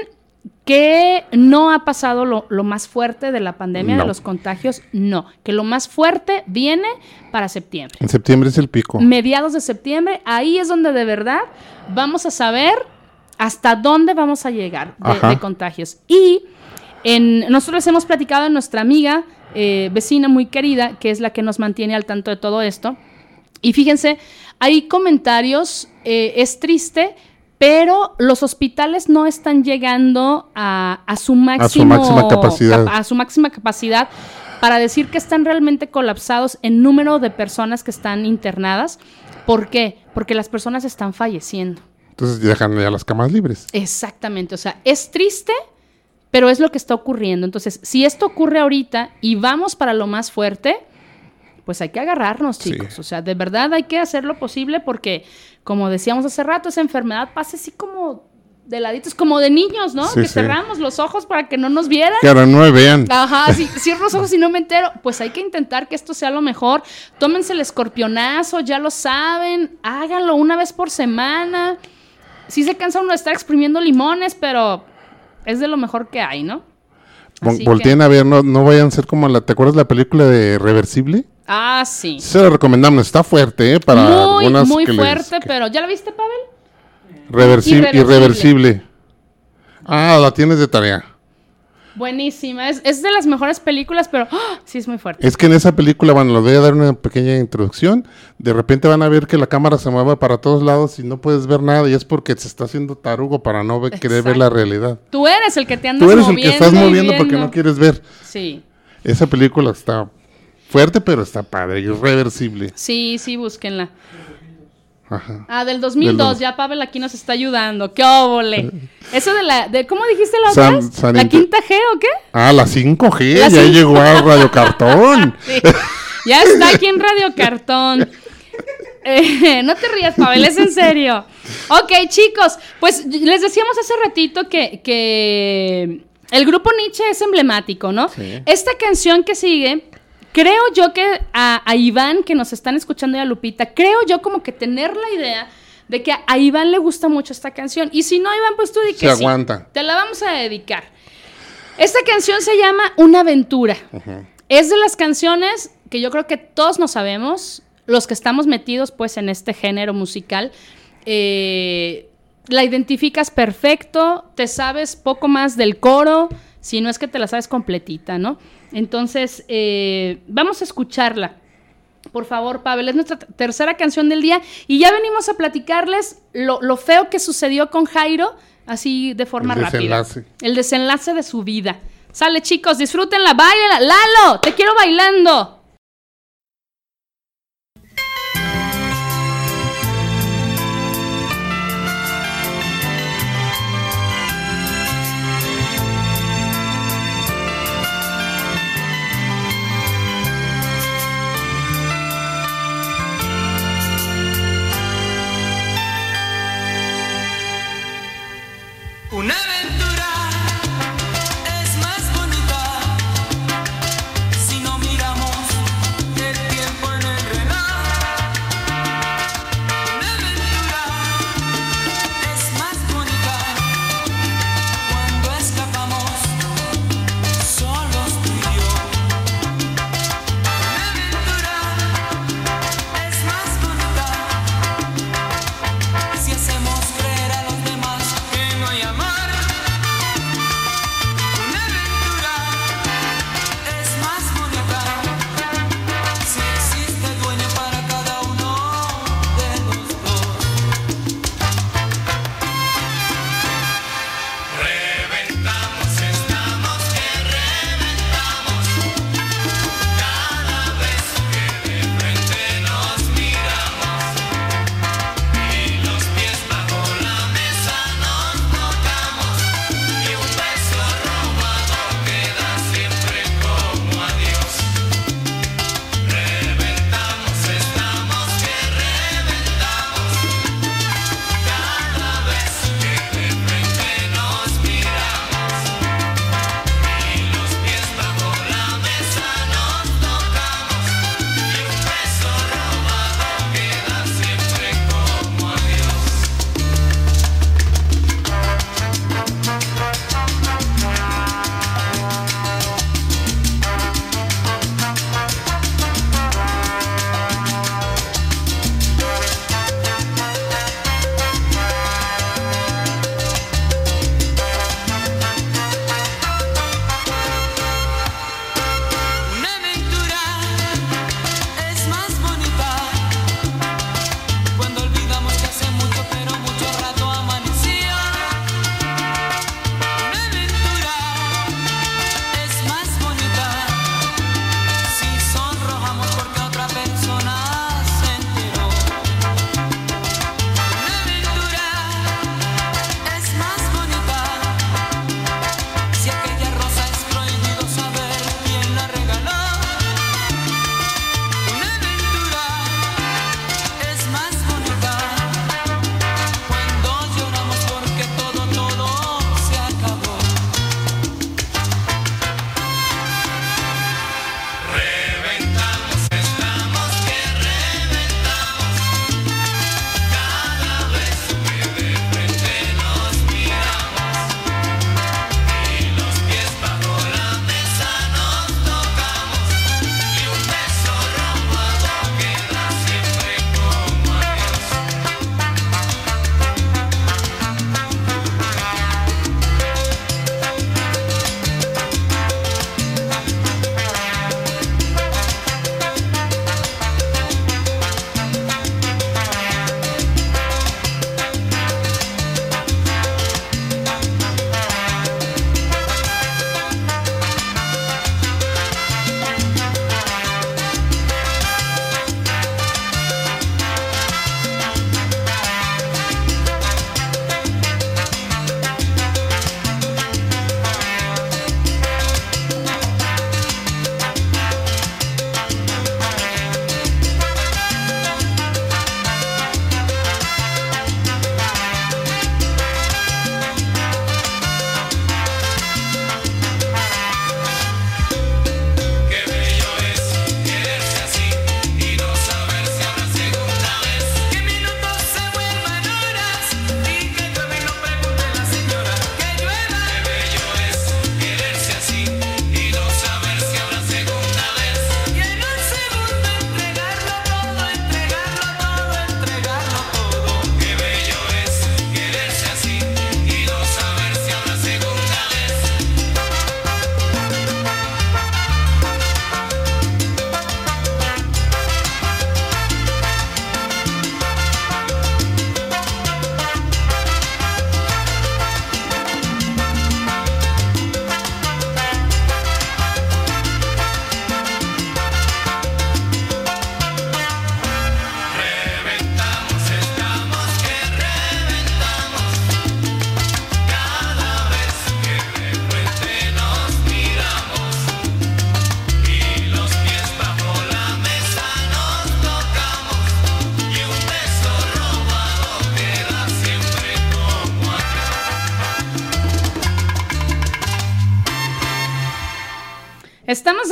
que no ha pasado lo, lo más fuerte de la pandemia, de los contagios, no, que lo más fuerte viene para septiembre En septiembre es el pico. mediados de septiembre, ahí es donde de verdad vamos a saber hasta dónde vamos a llegar de, contagios. Y en, nosotros hemos platicado en nuestra amiga, eh, vecina muy querida, que es la que nos mantiene al tanto de todo esto. Y fíjense, hay comentarios, eh, es triste, pero los hospitales no están llegando a, a su máximo máxima capacidad. capa- a su máxima capacidad para decir que están realmente colapsados en número de personas que están internadas. ¿Por qué? Porque las personas están falleciendo. Entonces dejan ya las camas libres. Exactamente, o sea, es triste, pero es lo que está ocurriendo. Entonces, si esto ocurre ahorita y vamos para lo más fuerte, pues hay que agarrarnos, Sí. chicos. O sea, de verdad hay que hacer lo posible porque, como decíamos hace rato, esa enfermedad pasa así como de laditos, como de niños, ¿no? Sí, que sí. cerramos los ojos para que no nos vieran. Que ahora no me vean. Ajá, si cierro los ojos y no me entero, pues hay que intentar que esto sea lo mejor. Tómense el escorpionazo, ya lo saben, háganlo una vez por semana. Sí se cansa uno de estar exprimiendo limones, pero es de lo mejor que hay, ¿no? Así Volteen que- a ver, no, no vayan a ser como la. ¿Te acuerdas de la película de Reversible? Ah, sí. Se la recomendamos, está fuerte, ¿eh? Para muy, algunas muy que les- fuerte, que- pero ¿ya la viste, Pavel? Reversible, Irreversible. irreversible. Ah, la tienes de tarea. Buenísima. Es, es de las mejores películas, pero ¡ah! sí es muy fuerte. Es que en esa película, bueno, les voy a dar una pequeña introducción. De repente van a ver que la cámara se mueve para todos lados y no puedes ver nada y es porque se está haciendo tarugo para no ver- querer ver la realidad. Tú eres el que te andas Tú eres el moviendo que estás moviendo porque no quieres ver. Sí. Esa película está fuerte, pero está padre, irreversible. Sí, sí, búsquenla. Ajá. Ah, del 2002, Del dos- ya Pavel aquí nos está ayudando. ¡Qué óvole! Eso de la, de, ¿cómo dijiste la San- otra? San ¿La quinta G o qué? Ah, la 5G, La ya llegó a Radio Cartón. Sí. Ya está aquí en Radio Cartón. Eh, no te rías, Pavel, es en serio. Ok, chicos, pues les decíamos hace ratito que, que el grupo Nietzsche es emblemático, ¿no? Sí. Esta canción que sigue, creo yo que a, a Iván, que nos están escuchando y a Lupita, creo yo como que tener la idea de que a Iván le gusta mucho esta canción. Y si no, Iván, pues tú di que Se sí. aguanta. Te la vamos a dedicar. Esta canción se llama Una aventura. Es de las canciones que yo creo que todos nos sabemos, los que estamos metidos pues en este género musical. eh, la identificas perfecto, te sabes poco más del coro, si no es que te la sabes completita, ¿no? Entonces, eh, vamos a escucharla. Por favor, Pavel, es nuestra tercera canción del día y ya venimos a platicarles lo, lo feo que sucedió con Jairo, así de forma El rápida. desenlace. El desenlace de su vida. Sale, chicos, disfrútenla, bailenla. Lalo, te quiero bailando.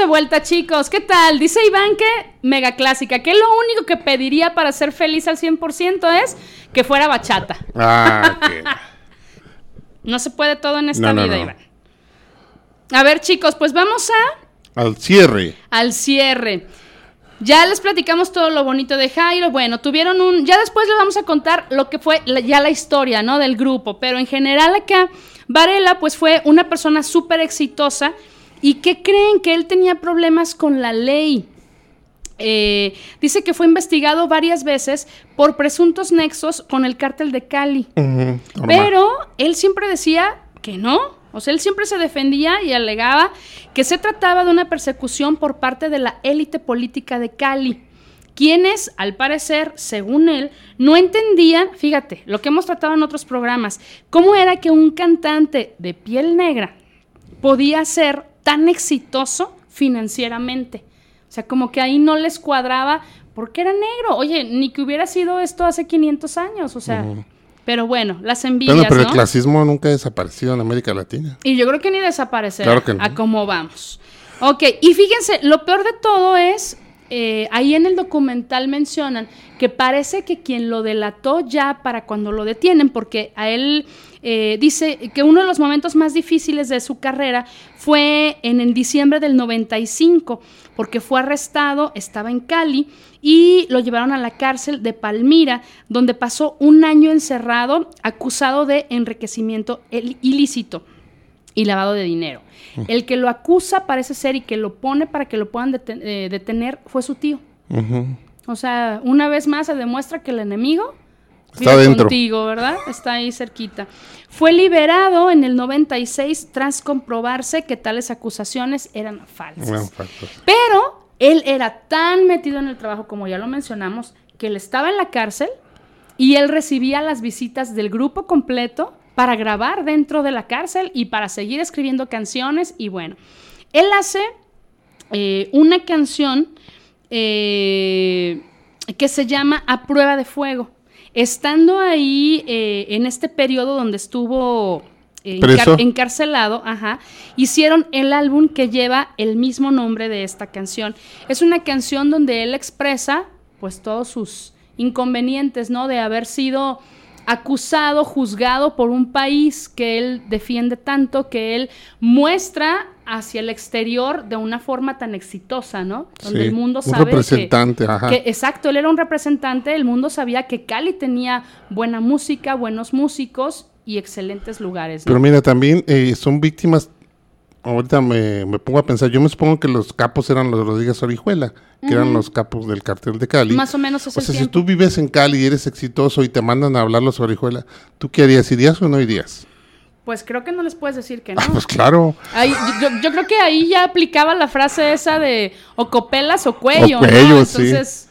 Vuelta, chicos. ¿Qué tal? Dice Iván que mega clásica, que lo único que pediría para ser feliz al 100% es que fuera bachata. Ah, ok. No se puede todo en esta No, no, vida, no. Iván. A ver, chicos, pues vamos a Al cierre. al cierre. Ya les platicamos todo lo bonito de Jairo. Bueno, tuvieron un. Ya después les vamos a contar lo que fue la- ya la historia, ¿no? Del grupo. Pero en general acá, Varela, pues fue una persona súper exitosa. ¿Y que creen? Que él tenía problemas con la ley. Eh, dice que fue investigado varias veces por presuntos nexos con el cártel de Cali. Pero él siempre decía que no. O sea, él siempre se defendía y alegaba que se trataba de una persecución por parte de la élite política de Cali, quienes, al parecer, según él, no entendían, fíjate, lo que hemos tratado en otros programas, cómo era que un cantante de piel negra podía ser tan exitoso financieramente. O sea, como que ahí no les cuadraba porque era negro. Oye, ni que hubiera sido esto hace 500 años, o sea. Pero bueno, las envidias, Bueno, pero el clasismo nunca ha desaparecido en América Latina. Y yo creo que ni desaparecerá Claro que no. a cómo vamos. Ok, y fíjense, lo peor de todo es, eh, ahí en el documental mencionan que parece que quien lo delató ya para cuando lo detienen, porque a él eh, dice que uno de los momentos más difíciles de su carrera fue en, en diciembre del 95, porque fue arrestado, estaba en Cali y lo llevaron a la cárcel de Palmira, donde pasó un año encerrado acusado de enriquecimiento ilícito y lavado de dinero. El que lo acusa parece ser y que lo pone para que lo puedan deten- eh, detener fue su tío. O sea, una vez más se demuestra que el enemigo Está vive dentro. contigo, ¿verdad? Está ahí cerquita. Fue liberado en el 96 tras comprobarse que tales acusaciones eran falsas. Bueno. Pero él era tan metido en el trabajo, como ya lo mencionamos, que él estaba en la cárcel y él recibía las visitas del grupo completo para grabar dentro de la cárcel y para seguir escribiendo canciones. Y bueno, él hace eh, una canción eh, que se llama A prueba de fuego. Estando ahí eh, en este periodo donde estuvo eh, encar- encarcelado, ajá, hicieron el álbum que lleva el mismo nombre de esta canción. Es una canción donde él expresa pues todos sus inconvenientes, ¿no? De haber sido acusado, juzgado por un país que él defiende tanto, que él muestra hacia el exterior de una forma tan exitosa, ¿no? Donde Sí, el mundo un sabe que- representante, ajá. que, exacto, él era un representante, el mundo sabía que Cali tenía buena música, buenos músicos y excelentes lugares. ¿no? Pero mira, también eh, son víctimas. Ahorita me, me pongo a pensar, yo me supongo que los capos eran los Rodríguez Orijuela, que eran los capos del cartel de Cali. Más o menos es O el sea, si tiempo. tú vives en Cali y eres exitoso y te mandan a hablar los Orijuela, ¿tú qué harías? ¿Irías o no irías? Pues creo que no les puedes decir que no. Ah, pues claro. Ahí- yo, yo creo que ahí ya aplicaba la frase esa de o copelas o cuello. O cuello, ¿no? sí. Entonces,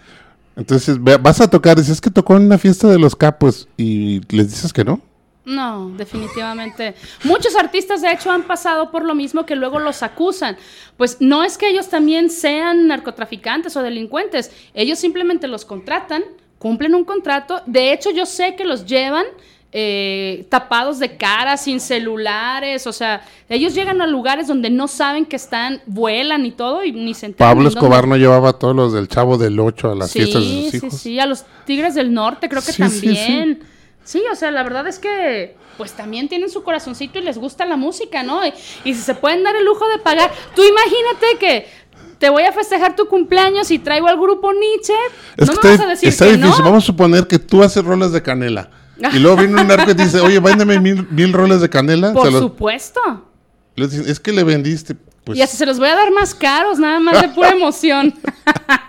Entonces vas a tocar, dices que tocó en una fiesta de los capos y les dices que no. No, definitivamente. Muchos artistas, de hecho, han pasado por lo mismo que luego los acusan. Pues no es que ellos también sean narcotraficantes o delincuentes, ellos simplemente los contratan, cumplen un contrato. De hecho, yo sé que los llevan eh, tapados de cara, sin celulares, o sea, ellos llegan a lugares donde no saben que están, vuelan y todo y ni se enteran Pablo dónde. Escobar no llevaba a todos los del Chavo del Ocho a las Sí, fiestas de sus sí, hijos. sí, a los Tigres del Norte creo que Sí, sí, también. Sí, o sea, la verdad es que pues también tienen su corazoncito y les gusta la música, ¿no? Y, y si se pueden dar el lujo de pagar, tú imagínate que te voy a festejar tu cumpleaños y traigo al grupo Nietzsche, Es no me vas a decir está que difícil. no. Vamos a suponer que tú haces rolas de canela. Y luego viene un narco y dice, oye, véndeme mil, mil roles de canela. Por los- supuesto. dicen, es que le vendiste. Pues y hasta se los voy a dar más caros, nada más de pura emoción.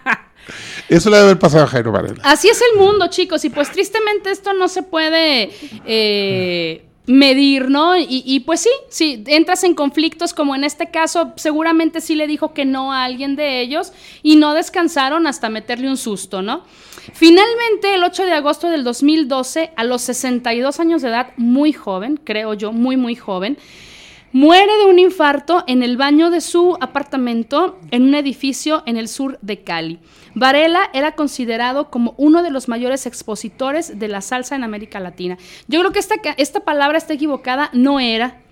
eso le debe haber pasado a Jairo Varela. Así es el mundo, chicos, y pues tristemente esto no se puede eh, medir, ¿no? Y, y, pues sí, sí, entras en conflictos como en este caso, seguramente sí le dijo que no a alguien de ellos y no descansaron hasta meterle un susto, ¿no? Finalmente, el 8 de agosto del 2012, a los 62 años de edad, muy joven, creo yo, muy, muy joven, Muere de un infarto en el baño de su apartamento en un edificio en el sur de Cali. Varela era considerado como uno de los mayores expositores de la salsa en América Latina. Yo creo que esta, esta palabra está equivocada, no era,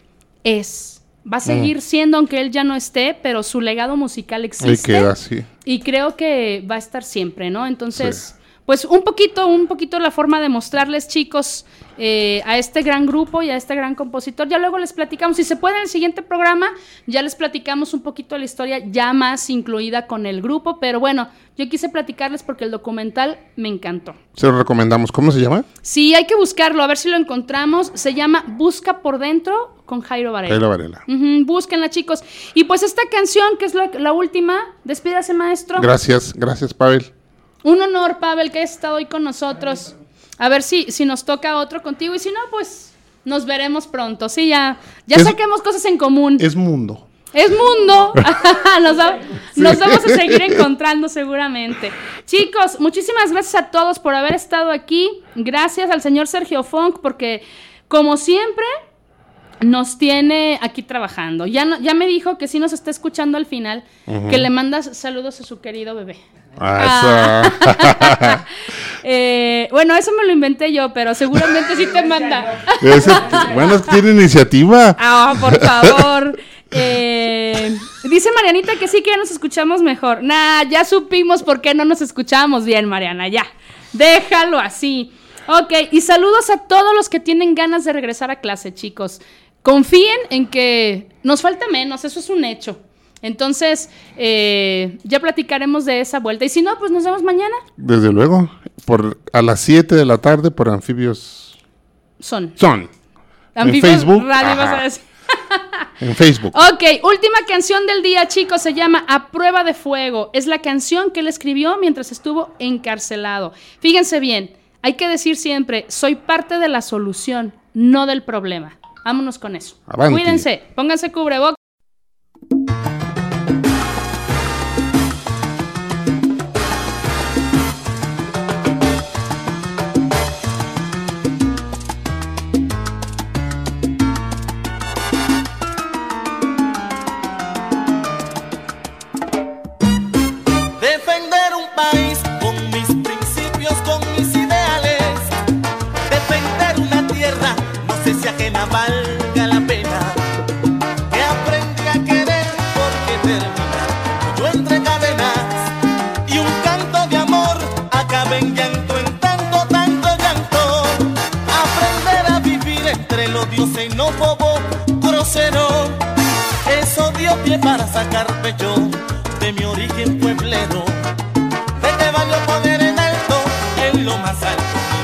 es. Va a seguir siendo, aunque él ya no esté, pero su legado musical existe. queda así. Y creo que va a estar siempre, ¿no? Entonces, pues un poquito, un poquito la forma de mostrarles, chicos, eh, a este gran grupo y a este gran compositor. Ya luego les platicamos, si se puede en el siguiente programa, ya les platicamos un poquito la historia ya más incluida con el grupo, pero bueno, yo quise platicarles porque el documental me encantó. Se lo recomendamos. ¿Cómo se llama? Sí, hay que buscarlo, a ver si lo encontramos. Se llama Busca por Dentro con Jairo Varela. Jairo Varela. Ujú, búsquenla, chicos. Y pues esta canción, que es la, la última, despídase, maestro. Gracias, gracias, Pavel. Un honor, Pavel, que has estado hoy con nosotros. A ver si, si nos toca otro contigo y si no, pues nos veremos pronto. Sí, ya, ya Es- saquemos cosas en común. Es mundo. Es mundo. nos, va- nos vamos a seguir encontrando seguramente. Chicos, muchísimas gracias a todos por haber estado aquí. Gracias al señor Sergio Funk porque, como siempre, nos tiene aquí trabajando. Ya, no- ya me dijo que sí nos está escuchando al final, que le mandas saludos a su querido bebé. Ah, Eh, bueno, eso me lo inventé yo, pero seguramente sí te manda. Ese- bueno, es que tiene iniciativa. Ah, por favor. Eh, dice Marianita que sí que ya nos escuchamos mejor. Nah, ya supimos por qué no nos escuchamos bien, Mariana. Ya. Déjalo así. Ok, y saludos a todos los que tienen ganas de regresar a clase, chicos. Confíen en que nos falta menos, eso es un hecho. Entonces, eh, ya platicaremos de esa vuelta. Y si no, pues nos vemos mañana. Desde luego. Por, a las 7 de la tarde por Anfibios Son. Son. Anfibios Facebook, Radio, vas a decir. En Facebook. Ok, última canción del día, chicos, se llama A Prueba de Fuego. Es la canción que él escribió mientras estuvo encarcelado. Fíjense bien, hay que decir siempre, soy parte de la solución, no del problema. Vámonos con eso. Avanti. Cuídense, pónganse cubrebocas. valga la pena. Que aprendí a querer porque termina yo entre cadenas y un canto de amor acaba en llanto, en tanto, tanto llanto. Aprender a vivir entre el odio xenófobo, grosero. Eso dio pie para sacar pecho de mi origen pueblero. Desde barrio poder en alto, en lo más alto.